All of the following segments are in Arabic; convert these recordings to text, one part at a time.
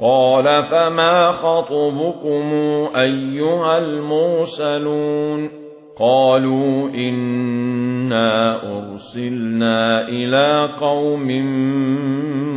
قال فما خطبكم أيها المرسلون قالوا إنا أرسلنا إلى قوم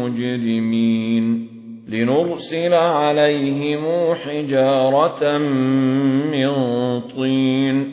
مجرمين لنرسل عليهم حجارة من طين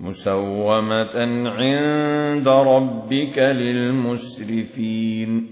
مسومة عند ربك للمسرفين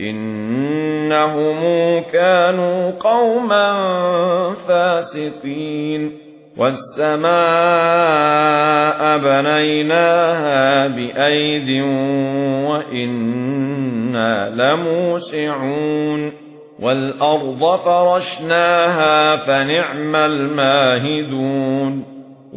إنهم كانوا قوما فاسقين. والسماء بنيناها بأيد وإنا لموسعون. والأرض فرشناها فنعم الماهدون.